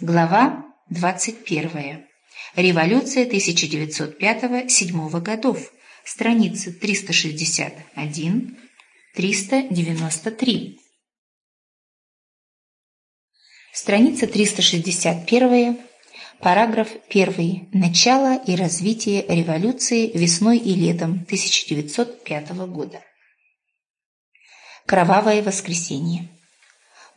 Глава 21. Революция 1905-1907 годов. Страницы 361-393. Страница 361. Параграф 1. Начало и развитие революции весной и летом 1905 года. Кровавое воскресенье.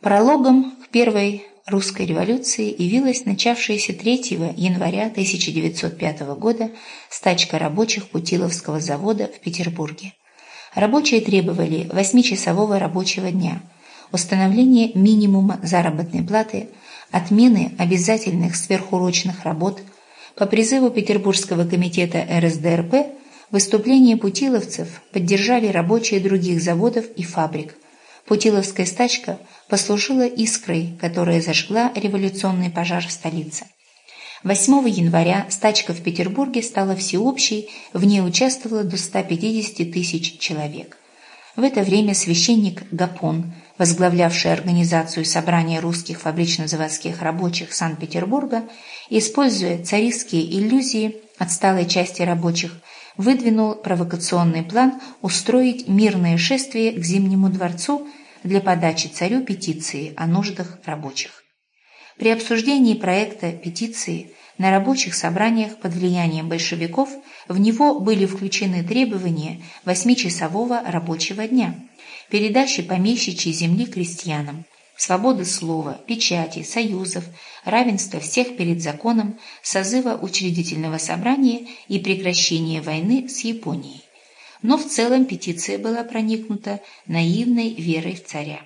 Прологом к первой русской революции явилась начавшаяся 3 января 1905 года стачка рабочих Путиловского завода в Петербурге. Рабочие требовали 8-часового рабочего дня, установления минимума заработной платы, отмены обязательных сверхурочных работ. По призыву Петербургского комитета РСДРП выступления путиловцев поддержали рабочие других заводов и фабрик. Путиловская стачка – послужила искрой, которая зажгла революционный пожар в столице. 8 января стачка в Петербурге стала всеобщей, в ней участвовало до 150 тысяч человек. В это время священник Гапон, возглавлявший организацию собрания русских фабрично-заводских рабочих Санкт-Петербурга, используя царистские иллюзии отсталой части рабочих, выдвинул провокационный план устроить мирное шествие к Зимнему дворцу для подачи царю петиции о нуждах рабочих. При обсуждении проекта петиции на рабочих собраниях под влиянием большевиков в него были включены требования восьмичасового рабочего дня, передачи помещичьей земли крестьянам, свободы слова, печати, союзов, равенства всех перед законом, созыва учредительного собрания и прекращения войны с Японией но в целом петиция была проникнута наивной верой в царя.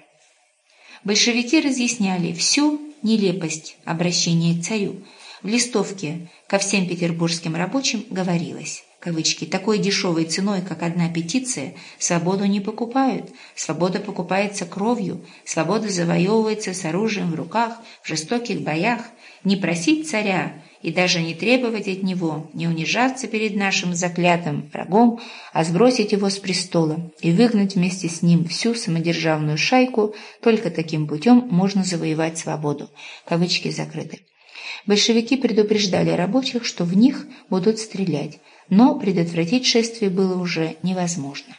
Большевики разъясняли всю нелепость обращения к царю. В листовке ко всем петербургским рабочим говорилось кавычки, такой дешевой ценой, как одна петиция, свободу не покупают. Свобода покупается кровью, свобода завоевывается с оружием в руках, в жестоких боях. Не просить царя и даже не требовать от него, не унижаться перед нашим заклятым врагом, а сбросить его с престола и выгнать вместе с ним всю самодержавную шайку, только таким путем можно завоевать свободу. Кавычки закрыты. Большевики предупреждали рабочих, что в них будут стрелять, но предотвратить шествие было уже невозможно.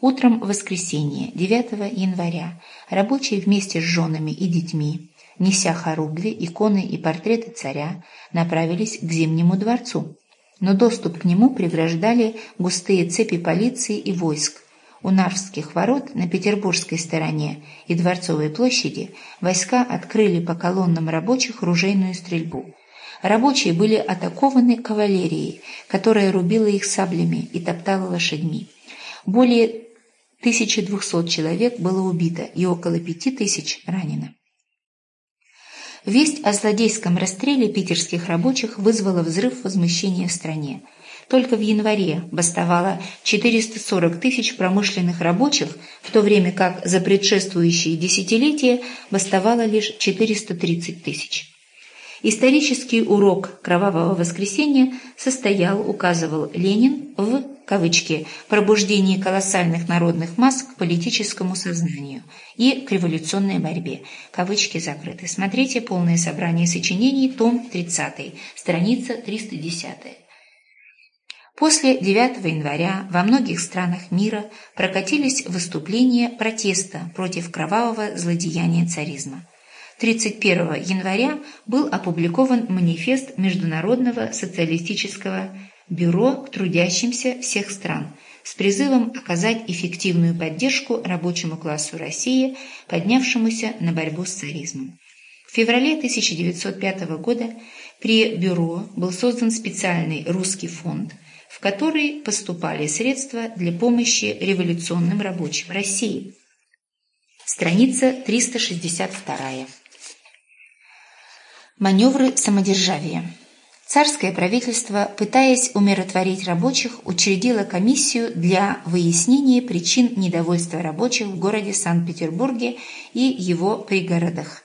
Утром в воскресенье, 9 января, рабочие вместе с женами и детьми неся хоругви, иконы и портреты царя, направились к Зимнему дворцу. Но доступ к нему преграждали густые цепи полиции и войск. У Нарвских ворот на петербургской стороне и Дворцовой площади войска открыли по колоннам рабочих ружейную стрельбу. Рабочие были атакованы кавалерией, которая рубила их саблями и топтала лошадьми. Более 1200 человек было убито и около 5000 ранено. Весть о злодейском расстреле питерских рабочих вызвала взрыв возмущения в стране. Только в январе бастовало 440 тысяч промышленных рабочих, в то время как за предшествующие десятилетия бастовало лишь 430 тысяч. Исторический урок «Кровавого воскресенья» состоял, указывал Ленин, в кавычки, пробуждении колоссальных народных масс к политическому сознанию и к революционной борьбе. Кавычки закрыты. Смотрите полное собрание сочинений, том 30, страница 310. После 9 января во многих странах мира прокатились выступления протеста против кровавого злодеяния царизма. 31 января был опубликован манифест Международного социалистического бюро к трудящимся всех стран с призывом оказать эффективную поддержку рабочему классу России, поднявшемуся на борьбу с царизмом. В феврале 1905 года при бюро был создан специальный русский фонд, в который поступали средства для помощи революционным рабочим России. Страница 362. Маневры самодержавия. Царское правительство, пытаясь умиротворить рабочих, учредило комиссию для выяснения причин недовольства рабочих в городе Санкт-Петербурге и его пригородах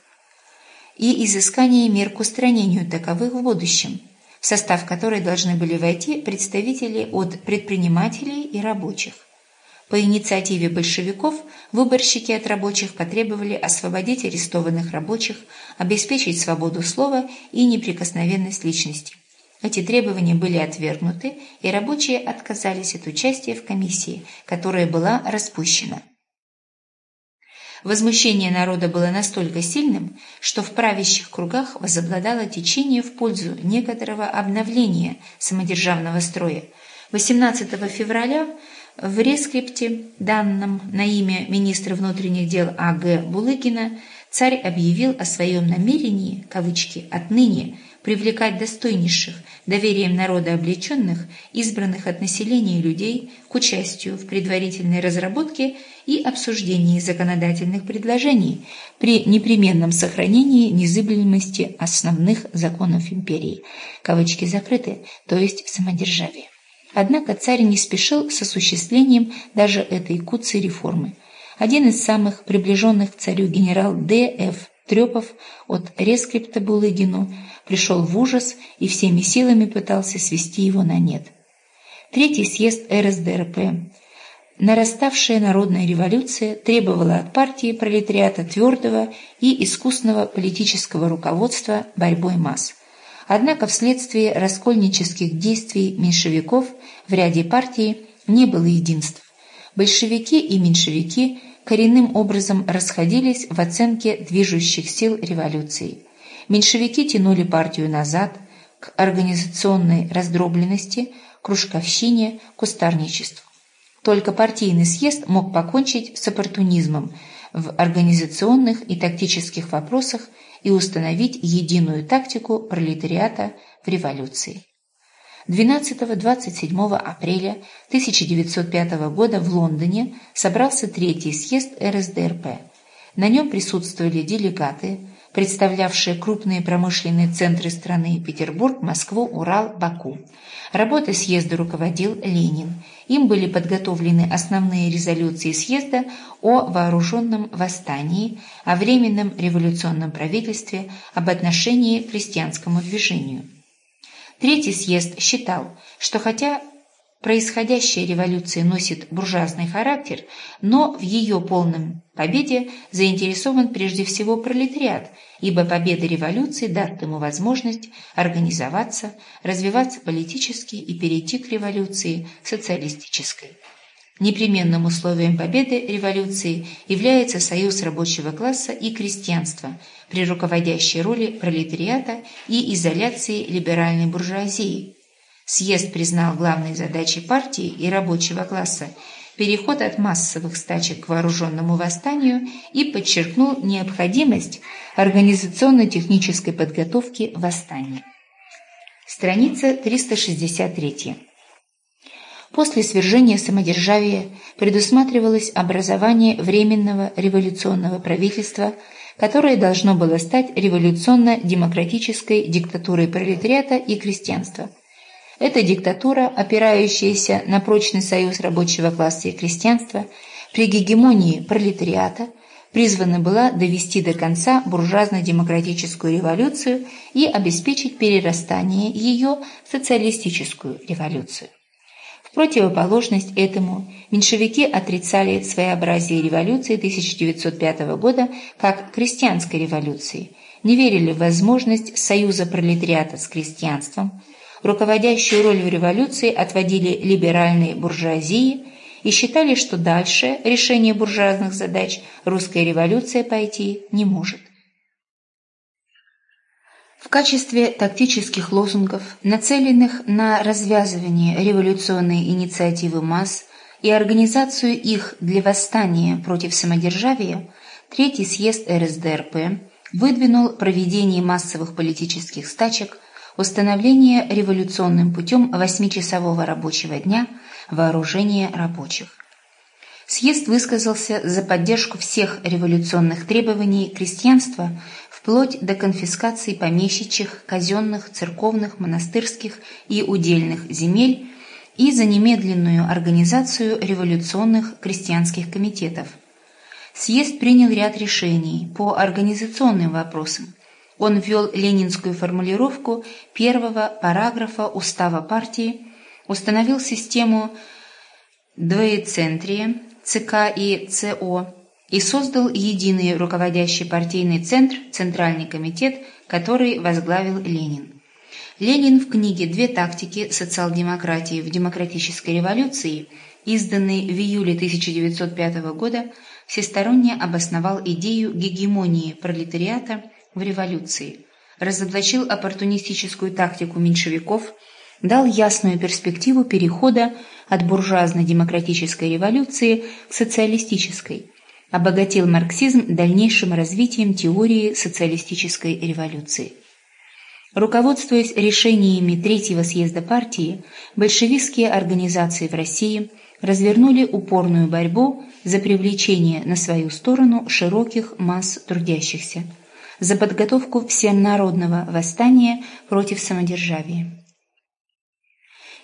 и изыскания мер к устранению таковых в будущем, в состав которой должны были войти представители от предпринимателей и рабочих. По инициативе большевиков выборщики от рабочих потребовали освободить арестованных рабочих, обеспечить свободу слова и неприкосновенность личности. Эти требования были отвергнуты, и рабочие отказались от участия в комиссии, которая была распущена. Возмущение народа было настолько сильным, что в правящих кругах возобладало течение в пользу некоторого обновления самодержавного строя. 18 февраля в рескрипте, данном на имя министра внутренних дел А.Г. Булыгина, царь объявил о своем намерении, кавычки, «отныне привлекать достойнейших, доверием народа облеченных, избранных от населения людей к участию в предварительной разработке и обсуждении законодательных предложений при непременном сохранении незыблемости основных законов империи, кавычки закрыты, то есть самодержавие. Однако царь не спешил с осуществлением даже этой куцей реформы. Один из самых приближенных к царю генерал Д.Ф. Трепов от рескрипта Булыгину пришел в ужас и всеми силами пытался свести его на нет. Третий съезд РСДРП. Нараставшая народная революция требовала от партии пролетариата твердого и искусного политического руководства борьбой масс. Однако вследствие раскольнических действий меньшевиков в ряде партий не было единства. Большевики и меньшевики коренным образом расходились в оценке движущих сил революции. Меньшевики тянули партию назад, к организационной раздробленности, кружковщине, кустарничеству. Только партийный съезд мог покончить с оппортунизмом в организационных и тактических вопросах и установить единую тактику пролетариата в революции. 12-27 апреля 1905 года в Лондоне собрался третий съезд РСДРП. На нем присутствовали делегаты, представлявшие крупные промышленные центры страны Петербург, Москву, Урал, Баку. Работой съезда руководил Ленин. Им были подготовлены основные резолюции съезда о вооруженном восстании, о временном революционном правительстве, об отношении к крестьянскому движению. Третий съезд считал, что хотя происходящая революция носит буржуазный характер, но в ее полном победе заинтересован прежде всего пролетариат, ибо победа революции даст ему возможность организоваться, развиваться политически и перейти к революции социалистической. Непременным условием победы революции является союз рабочего класса и крестьянства при руководящей роли пролетариата и изоляции либеральной буржуазии. Съезд признал главной задачей партии и рабочего класса переход от массовых стачек к вооруженному восстанию и подчеркнул необходимость организационно-технической подготовки восстания. Страница 363. После свержения самодержавия предусматривалось образование Временного революционного правительства, которое должно было стать революционно-демократической диктатурой пролетариата и крестьянства. Эта диктатура, опирающаяся на прочный союз рабочего класса и крестьянства, при гегемонии пролетариата, призвана была довести до конца буржуазно-демократическую революцию и обеспечить перерастание ее в социалистическую революцию противоположность этому меньшевики отрицали своеобразие революции 1905 года как крестьянской революции, не верили в возможность союза пролетариата с крестьянством, руководящую роль в революции отводили либеральные буржуазии и считали, что дальше решение буржуазных задач русская революция пойти не может. В качестве тактических лозунгов, нацеленных на развязывание революционной инициативы масс и организацию их для восстания против самодержавия, Третий съезд РСДРП выдвинул проведение массовых политических стачек, установление революционным путем восьмичасового рабочего дня, вооружение рабочих. Съезд высказался за поддержку всех революционных требований крестьянства вплоть до конфискации помещичьих, казенных, церковных, монастырских и удельных земель и за немедленную организацию революционных крестьянских комитетов. Съезд принял ряд решений по организационным вопросам. Он ввел ленинскую формулировку первого параграфа Устава партии, установил систему двоецентрие ЦК и ЦО и создал единый руководящий партийный центр Центральный комитет, который возглавил Ленин. Ленин в книге «Две тактики социал-демократии в демократической революции», изданной в июле 1905 года, всесторонне обосновал идею гегемонии пролетариата в революции, разоблачил оппортунистическую тактику меньшевиков, дал ясную перспективу перехода от буржуазно-демократической революции к социалистической – обогатил марксизм дальнейшим развитием теории социалистической революции. Руководствуясь решениями Третьего съезда партии, большевистские организации в России развернули упорную борьбу за привлечение на свою сторону широких масс трудящихся, за подготовку всенародного восстания против самодержавия.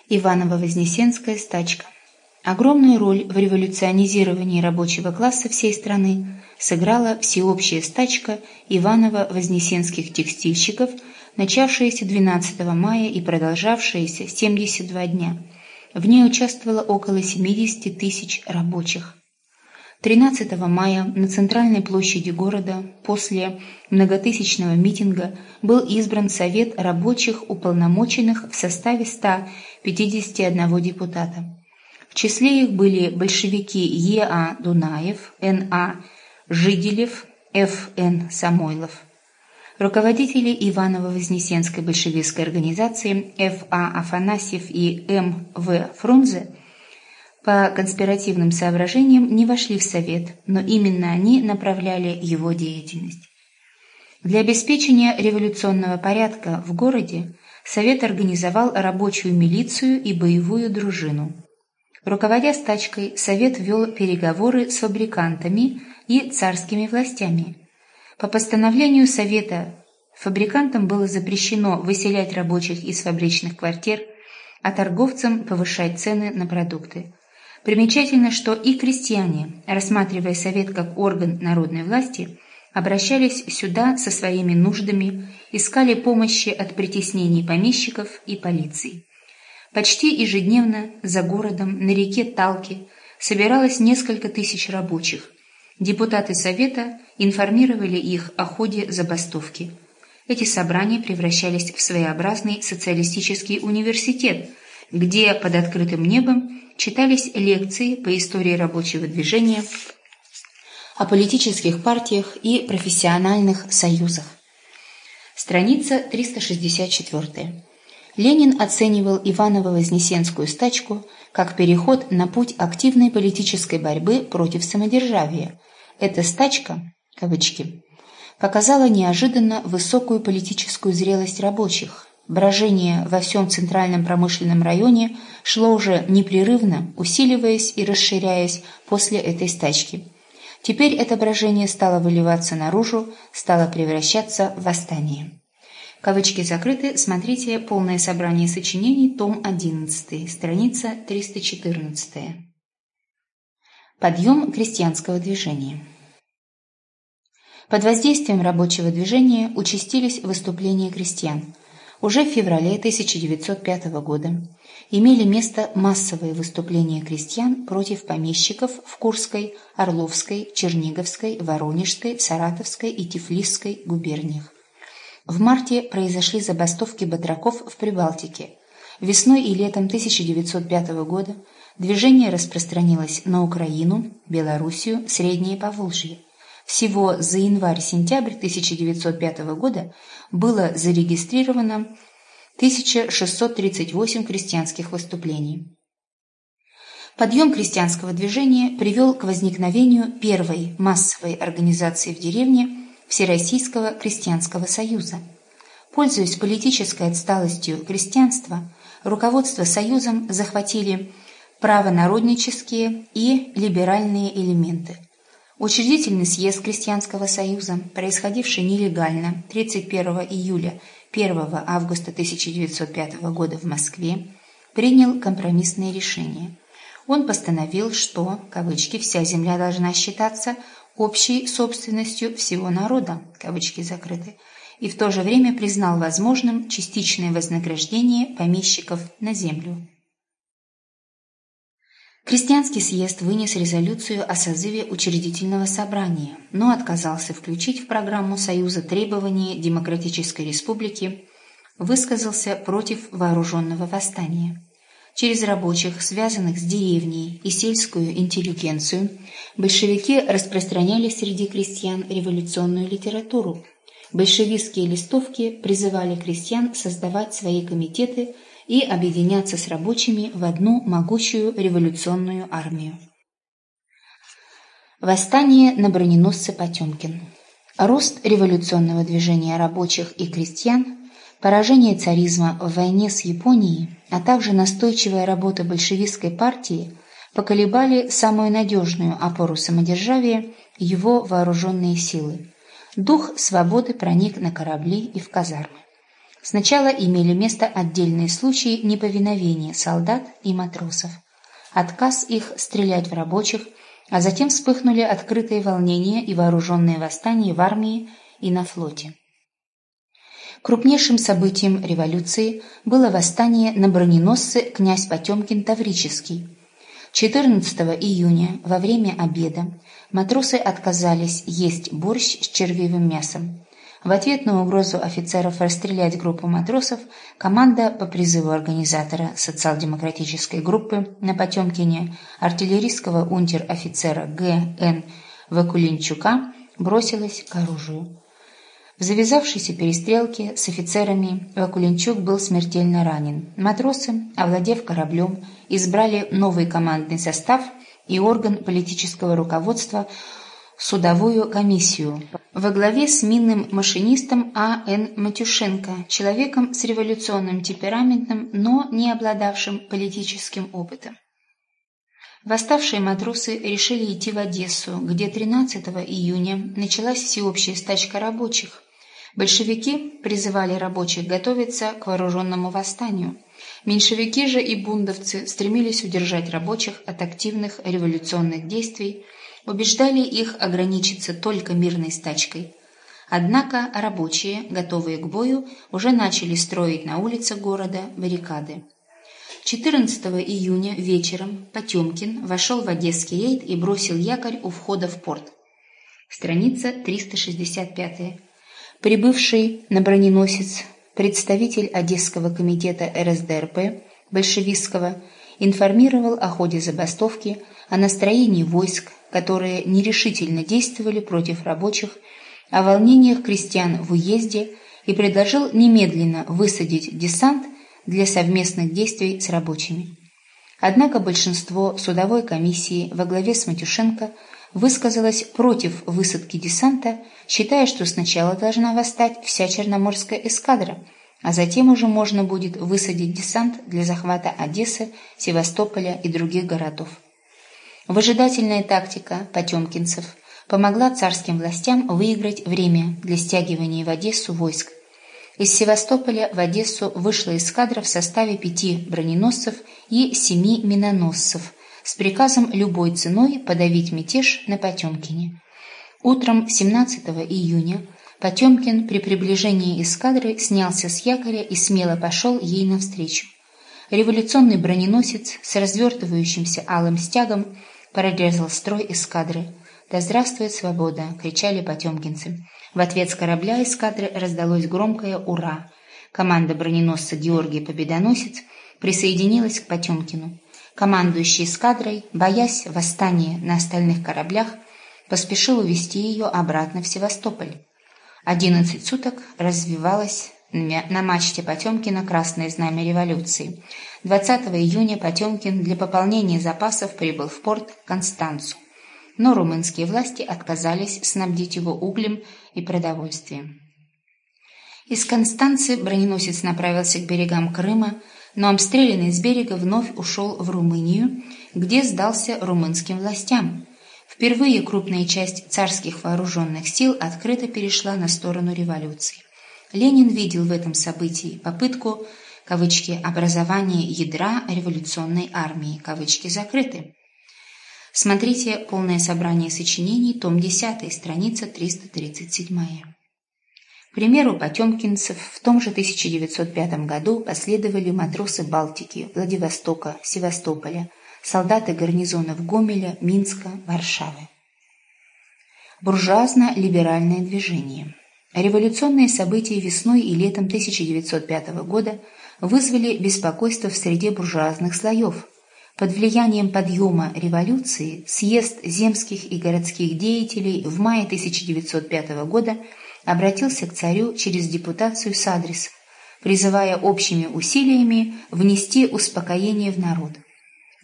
Иваново-Вознесенская стачка Огромную роль в революционизировании рабочего класса всей страны сыграла всеобщая стачка Иваново-Вознесенских текстильщиков, начавшаяся 12 мая и продолжавшаяся 72 дня. В ней участвовало около 70 тысяч рабочих. 13 мая на центральной площади города после многотысячного митинга был избран Совет рабочих уполномоченных в составе 151 депутата. В числе их были большевики Е.А. Дунаев, Н.А. Жиделев, Ф.Н. Самойлов. Руководители Иваново-Вознесенской большевистской организации Ф.А. Афанасьев и М.В. Фрунзе по конспиративным соображениям не вошли в Совет, но именно они направляли его деятельность. Для обеспечения революционного порядка в городе Совет организовал рабочую милицию и боевую дружину – Руководя стачкой, Совет вел переговоры с фабрикантами и царскими властями. По постановлению Совета фабрикантам было запрещено выселять рабочих из фабричных квартир, а торговцам повышать цены на продукты. Примечательно, что и крестьяне, рассматривая Совет как орган народной власти, обращались сюда со своими нуждами, искали помощи от притеснений помещиков и полиции. Почти ежедневно за городом на реке Талки собиралось несколько тысяч рабочих. Депутаты Совета информировали их о ходе забастовки. Эти собрания превращались в своеобразный социалистический университет, где под открытым небом читались лекции по истории рабочего движения, о политических партиях и профессиональных союзах. Страница 364. Ленин оценивал Иваново-Вознесенскую стачку как переход на путь активной политической борьбы против самодержавия. Эта стачка, кавычки, показала неожиданно высокую политическую зрелость рабочих. Брожение во всем центральном промышленном районе шло уже непрерывно, усиливаясь и расширяясь после этой стачки. Теперь это брожение стало выливаться наружу, стало превращаться в восстание. Кавычки закрыты. Смотрите полное собрание сочинений, том 11, страница 314. Подъем крестьянского движения. Под воздействием рабочего движения участились выступления крестьян. Уже в феврале 1905 года имели место массовые выступления крестьян против помещиков в Курской, Орловской, Черниговской, Воронежской, Саратовской и Тифлисской губерниях. В марте произошли забастовки батраков в Прибалтике. Весной и летом 1905 года движение распространилось на Украину, Белоруссию, Среднее Поволжье. Всего за январь-сентябрь 1905 года было зарегистрировано 1638 крестьянских выступлений. Подъем крестьянского движения привел к возникновению первой массовой организации в деревне – Всероссийского крестьянского союза. Пользуясь политической отсталостью крестьянства, руководство союзом захватили правонароднические и либеральные элементы. Учредительный съезд Крестьянского союза, происходивший нелегально 31 июля 1 августа 1905 года в Москве, принял компромиссное решение. Он постановил, что, кавычки, «вся земля должна считаться общей собственностью всего народа, кавычки закрыты, и в то же время признал возможным частичное вознаграждение помещиков на землю. Крестьянский съезд вынес резолюцию о созыве учредительного собрания, но отказался включить в программу Союза требования Демократической Республики, высказался против вооруженного восстания. Через рабочих, связанных с деревней и сельскую интеллигенцию, большевики распространяли среди крестьян революционную литературу. Большевистские листовки призывали крестьян создавать свои комитеты и объединяться с рабочими в одну могучую революционную армию. Восстание на броненосце Потемкин Рост революционного движения рабочих и крестьян, поражение царизма в войне с Японией, а также настойчивая работа большевистской партии поколебали самую надежную опору самодержавия его вооруженные силы. Дух свободы проник на корабли и в казармы. Сначала имели место отдельные случаи неповиновения солдат и матросов, отказ их стрелять в рабочих, а затем вспыхнули открытые волнения и вооруженные восстания в армии и на флоте. Крупнейшим событием революции было восстание на броненосце князь Потемкин Таврический. 14 июня во время обеда матросы отказались есть борщ с червивым мясом. В ответ на угрозу офицеров расстрелять группу матросов, команда по призыву организатора социал-демократической группы на Потемкине артиллерийского унтер-офицера Г.Н. Вакулинчука бросилась к оружию. В завязавшейся перестрелке с офицерами Вакулинчук был смертельно ранен. Матросы, овладев кораблем, избрали новый командный состав и орган политического руководства – судовую комиссию во главе с минным машинистом А.Н. Матюшенко, человеком с революционным темпераментом, но не обладавшим политическим опытом. Восставшие матросы решили идти в Одессу, где 13 июня началась всеобщая стачка рабочих. Большевики призывали рабочих готовиться к вооруженному восстанию. Меньшевики же и бундовцы стремились удержать рабочих от активных революционных действий, убеждали их ограничиться только мирной стачкой. Однако рабочие, готовые к бою, уже начали строить на улицах города баррикады. 14 июня вечером Потемкин вошел в Одесский рейд и бросил якорь у входа в порт. Страница 365. Прибывший на броненосец представитель Одесского комитета РСДРП большевистского информировал о ходе забастовки, о настроении войск, которые нерешительно действовали против рабочих, о волнениях крестьян в уезде и предложил немедленно высадить десант для совместных действий с рабочими. Однако большинство судовой комиссии во главе с Матюшенко высказалось против высадки десанта, считая, что сначала должна восстать вся Черноморская эскадра, а затем уже можно будет высадить десант для захвата Одессы, Севастополя и других городов. Выжидательная тактика потемкинцев помогла царским властям выиграть время для стягивания в Одессу войск. Из Севастополя в Одессу вышла эскадра в составе пяти броненосцев и семи миноносцев с приказом любой ценой подавить мятеж на Потемкине. Утром 17 июня Потемкин при приближении эскадры снялся с якоря и смело пошел ей навстречу. Революционный броненосец с развертывающимся алым стягом прорезал строй эскадры. «Да здравствует свобода!» — кричали потемкинцы. В ответ с корабля эскадры раздалось громкое «Ура!». Команда броненосца Георгий Победоносец присоединилась к Потемкину. Командующий эскадрой, боясь восстания на остальных кораблях, поспешил увести ее обратно в Севастополь. Одиннадцать суток развивалась на мачте Потемкина красное знамя революции. 20 июня Потемкин для пополнения запасов прибыл в порт Констанцу. Но румынские власти отказались снабдить его углем и продовольствием. Из Констанции броненосец направился к берегам Крыма, но обстрелянный с берега вновь ушел в Румынию, где сдался румынским властям. Впервые крупная часть царских вооруженных сил открыто перешла на сторону революции. Ленин видел в этом событии попытку кавычки, образования ядра революционной армии, кавычки закрыты. Смотрите полное собрание сочинений, том 10, страница 337. К примеру потемкинцев в том же 1905 году последовали матросы Балтики, Владивостока, Севастополя, солдаты гарнизонов Гомеля, Минска, Варшавы. Буржуазно-либеральное движение. Революционные события весной и летом 1905 года вызвали беспокойство в среде буржуазных слоев. Под влиянием подъема революции съезд земских и городских деятелей в мае 1905 года обратился к царю через депутацию с адрес, призывая общими усилиями внести успокоение в народ.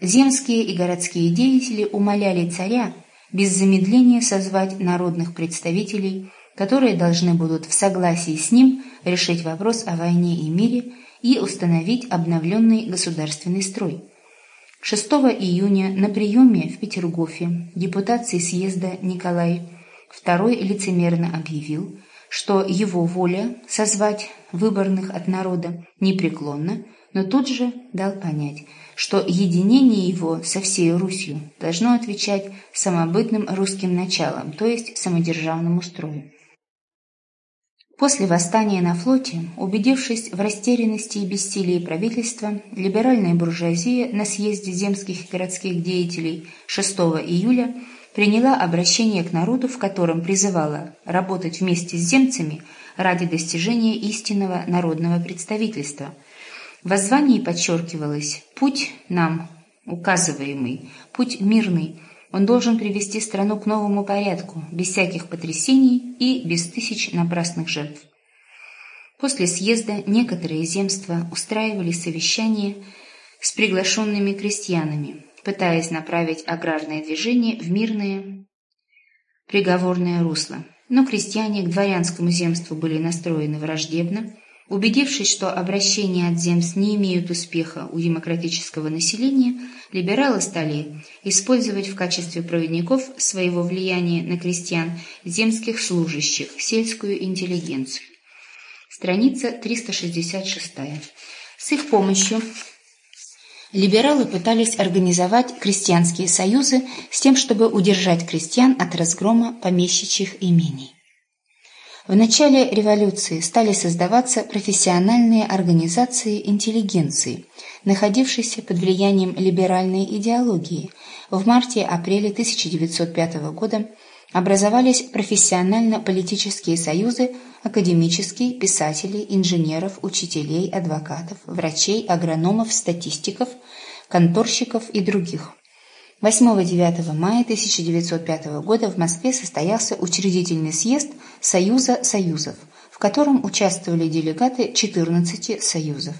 Земские и городские деятели умоляли царя без замедления созвать народных представителей, которые должны будут в согласии с ним решить вопрос о войне и мире и установить обновленный государственный строй. 6 июня на приеме в Петергофе депутации съезда Николай II лицемерно объявил, что его воля созвать выборных от народа непреклонна, но тут же дал понять, что единение его со всей Русью должно отвечать самобытным русским началам, то есть самодержавному строю. После восстания на флоте, убедившись в растерянности и бессилии правительства, либеральная буржуазия на съезде земских и городских деятелей 6 июля приняла обращение к народу, в котором призывала работать вместе с земцами ради достижения истинного народного представительства. В воззвании подчеркивалось «Путь нам указываемый, путь мирный, он должен привести страну к новому порядку, без всяких потрясений и без тысяч напрасных жертв. После съезда некоторые земства устраивали совещания с приглашенными крестьянами, пытаясь направить аграрное движение в мирное приговорное русло. Но крестьяне к дворянскому земству были настроены враждебно, Убедившись, что обращения от земств не имеют успеха у демократического населения, либералы стали использовать в качестве проводников своего влияния на крестьян земских служащих, сельскую интеллигенцию. Страница 366. С их помощью либералы пытались организовать крестьянские союзы с тем, чтобы удержать крестьян от разгрома помещичьих имений. В начале революции стали создаваться профессиональные организации интеллигенции, находившиеся под влиянием либеральной идеологии. В марте-апреле 1905 года образовались профессионально-политические союзы академические, писателей, инженеров, учителей, адвокатов, врачей, агрономов, статистиков, конторщиков и других. 8-9 мая 1905 года в Москве состоялся учредительный съезд Союза Союзов, в котором участвовали делегаты 14 союзов.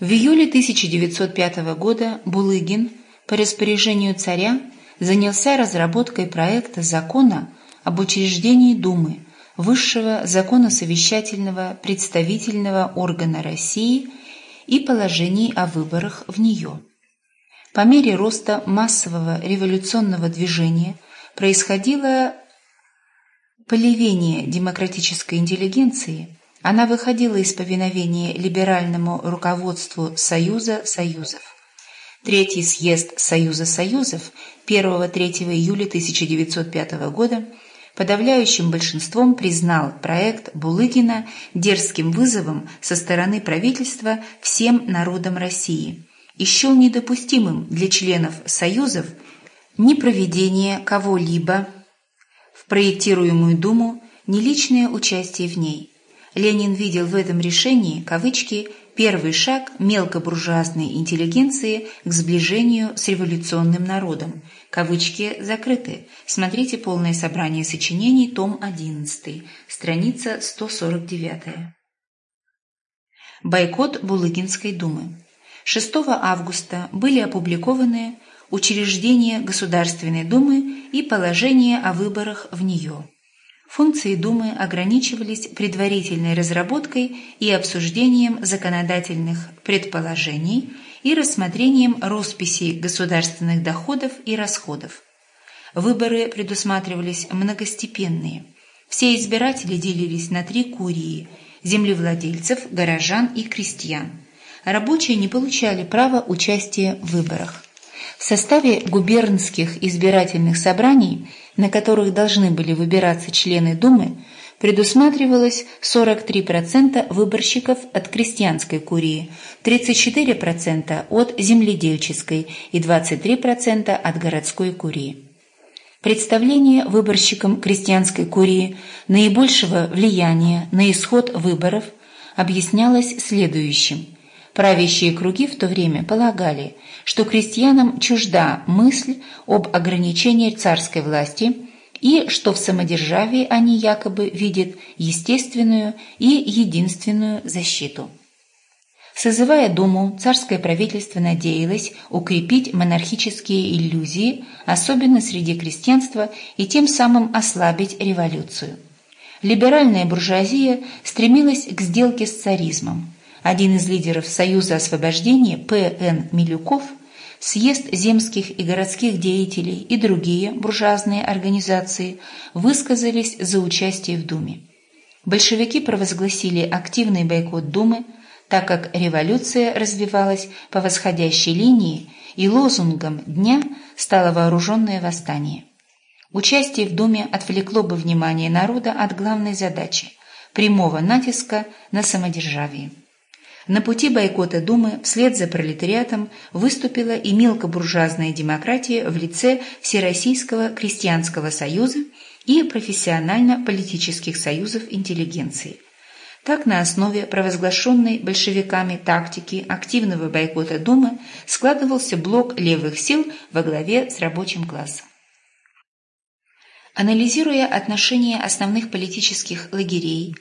В июле 1905 года Булыгин по распоряжению царя занялся разработкой проекта закона об учреждении Думы, высшего законосовещательного представительного органа России и положений о выборах в нее. По мере роста массового революционного движения происходило полевение демократической интеллигенции, она выходила из повиновения либеральному руководству Союза Союзов. Третий съезд Союза Союзов 1-3 июля 1905 года подавляющим большинством признал проект Булыгина дерзким вызовом со стороны правительства всем народам России – и недопустимым для членов союзов ни проведение кого-либо в проектируемую Думу, ни личное участие в ней. Ленин видел в этом решении, кавычки, первый шаг мелкобуржуазной интеллигенции к сближению с революционным народом. Кавычки закрыты. Смотрите полное собрание сочинений, том 11, страница 149. Бойкот Булыгинской думы. 6 августа были опубликованы учреждения Государственной Думы и положение о выборах в нее. Функции Думы ограничивались предварительной разработкой и обсуждением законодательных предположений и рассмотрением росписей государственных доходов и расходов. Выборы предусматривались многостепенные. Все избиратели делились на три курии – землевладельцев, горожан и крестьян – рабочие не получали права участия в выборах. В составе губернских избирательных собраний, на которых должны были выбираться члены Думы, предусматривалось 43% выборщиков от крестьянской курии, 34% от земледельческой и 23% от городской курии. Представление выборщикам крестьянской курии наибольшего влияния на исход выборов объяснялось следующим. Правящие круги в то время полагали, что крестьянам чужда мысль об ограничении царской власти и что в самодержавии они якобы видят естественную и единственную защиту. Созывая Думу, царское правительство надеялось укрепить монархические иллюзии, особенно среди крестьянства, и тем самым ослабить революцию. Либеральная буржуазия стремилась к сделке с царизмом. Один из лидеров Союза освобождения, П.Н. Милюков, съезд земских и городских деятелей и другие буржуазные организации высказались за участие в Думе. Большевики провозгласили активный бойкот Думы, так как революция развивалась по восходящей линии и лозунгом дня стало вооруженное восстание. Участие в Думе отвлекло бы внимание народа от главной задачи – прямого натиска на самодержавие. На пути бойкота Думы вслед за пролетариатом выступила и мелкобуржуазная демократия в лице Всероссийского крестьянского союза и профессионально-политических союзов интеллигенции. Так, на основе провозглашенной большевиками тактики активного бойкота Думы складывался блок левых сил во главе с рабочим классом. Анализируя отношения основных политических лагерей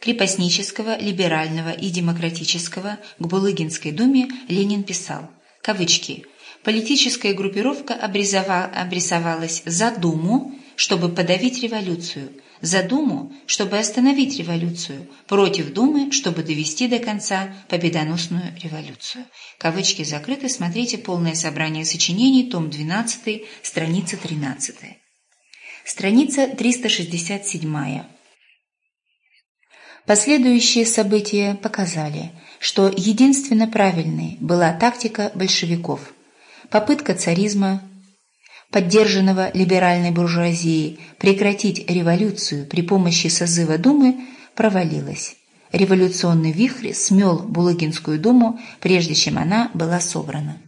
крепостнического, либерального и демократического к Булыгинской думе, Ленин писал, кавычки, «Политическая группировка обрисовалась за Думу, чтобы подавить революцию, за Думу, чтобы остановить революцию, против Думы, чтобы довести до конца победоносную революцию. Кавычки закрыты, смотрите полное собрание сочинений, том 12, страница 13. Страница 367. Последующие события показали, что единственно правильной была тактика большевиков. Попытка царизма поддержанного либеральной буржуазией, прекратить революцию при помощи созыва Думы провалилась. Революционный вихрь смел Булыгинскую думу, прежде чем она была собрана.